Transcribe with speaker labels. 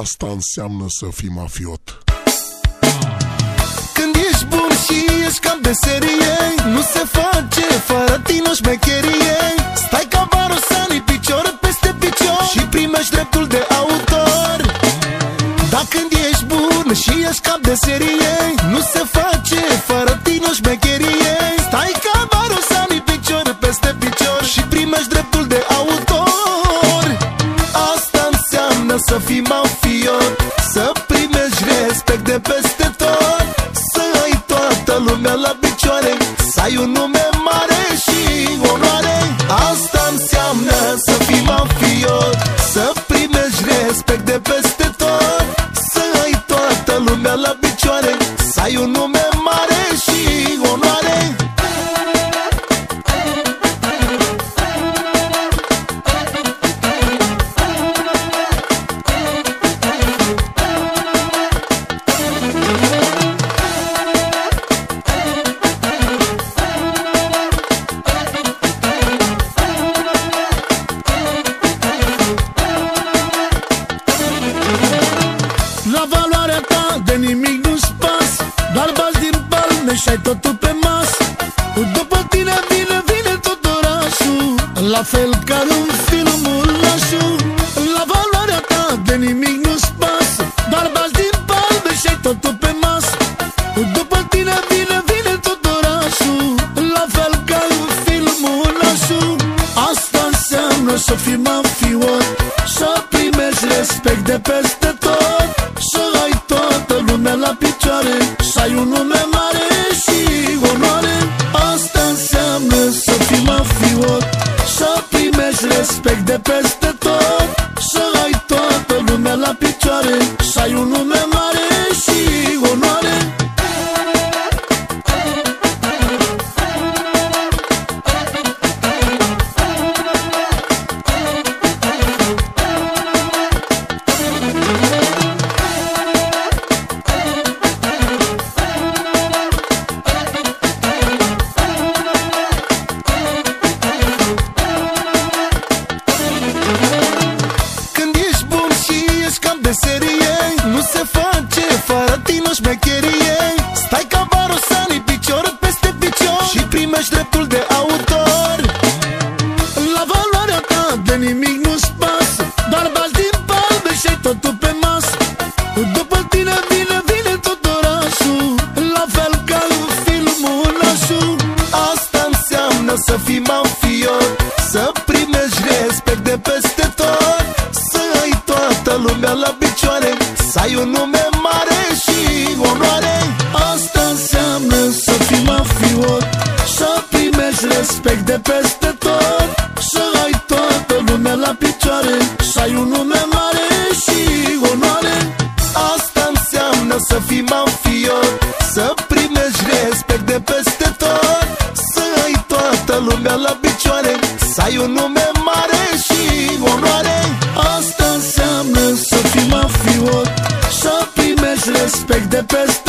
Speaker 1: Asta înseamnă să fii mafiot.
Speaker 2: Când ești bun și ești cam de serie Nu se face fără tine o șmecherie. Stai ca barosanii picior peste picior Și primești dreptul de autor. Dar când ești bun și ești cam de serie Nu se face ai un nume mare și onoare. Asta înseamnă să fii mafiot Să primești respect de peste tot. Să ai toată lumea la picioare Să ai un nume
Speaker 3: La valoarea ta de nimic nu-ți pas. Doar bați din palme și ai totul pe mas. După tine vine, vine tot orașul. La fel ca în filmul lașu La valoarea ta de nimic nu-ți pas. Doar bați din palme și ai totul pe mas. După tine vine, vine tot orașul. La fel ca în filmul lașu Asta înseamnă să fii mafiot Să primești respect de peste După tine vine, vine tot orașul La fel ca în filmul nașu
Speaker 2: Asta înseamnă să fii mafiot Să primești respect de peste tot. Să ai toată lumea la picioare Să ai un nume mare și onoare.
Speaker 3: Asta înseamnă să fii mafiot Să primești respect de peste respect de peste